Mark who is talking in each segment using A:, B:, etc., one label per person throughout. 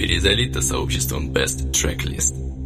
A: перезалито сообществом Best Tracklist.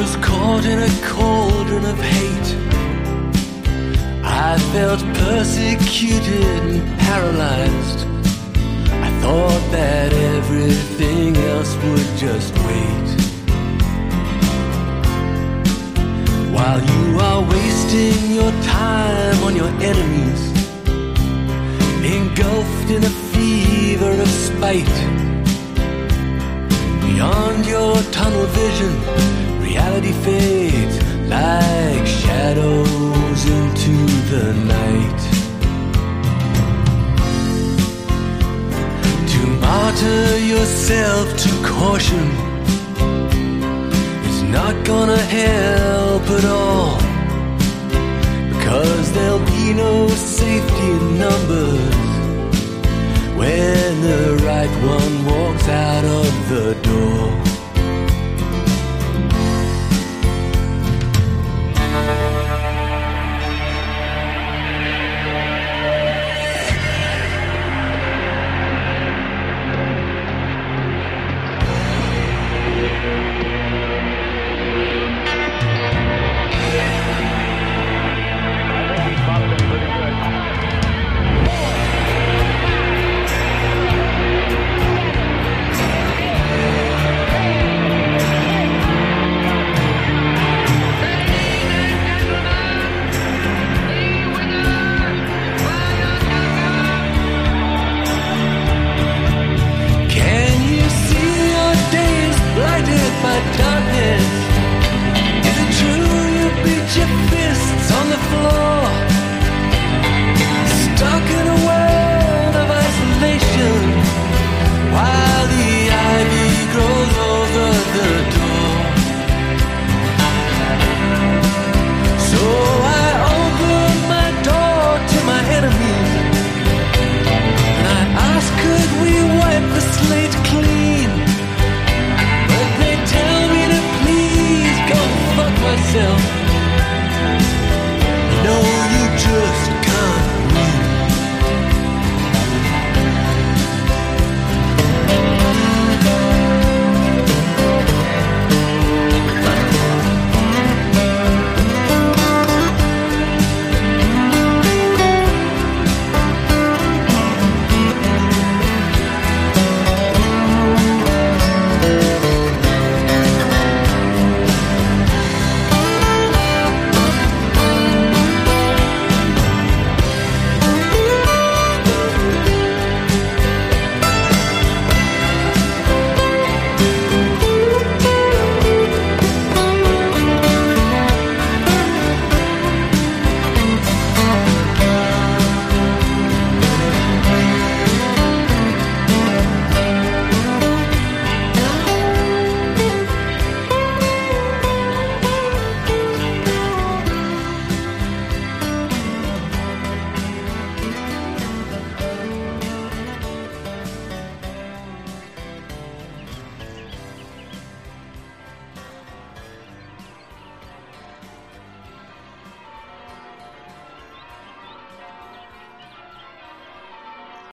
B: was caught in a cauldron of hate. I felt persecuted and paralyzed. I thought that everything else would just wait. While you are wasting your time on your enemies, engulfed in a fever of spite, beyond your tunnel vision yourself to caution is not gonna help at all. Because there'll be no safety in numbers when the right one walks out of the door.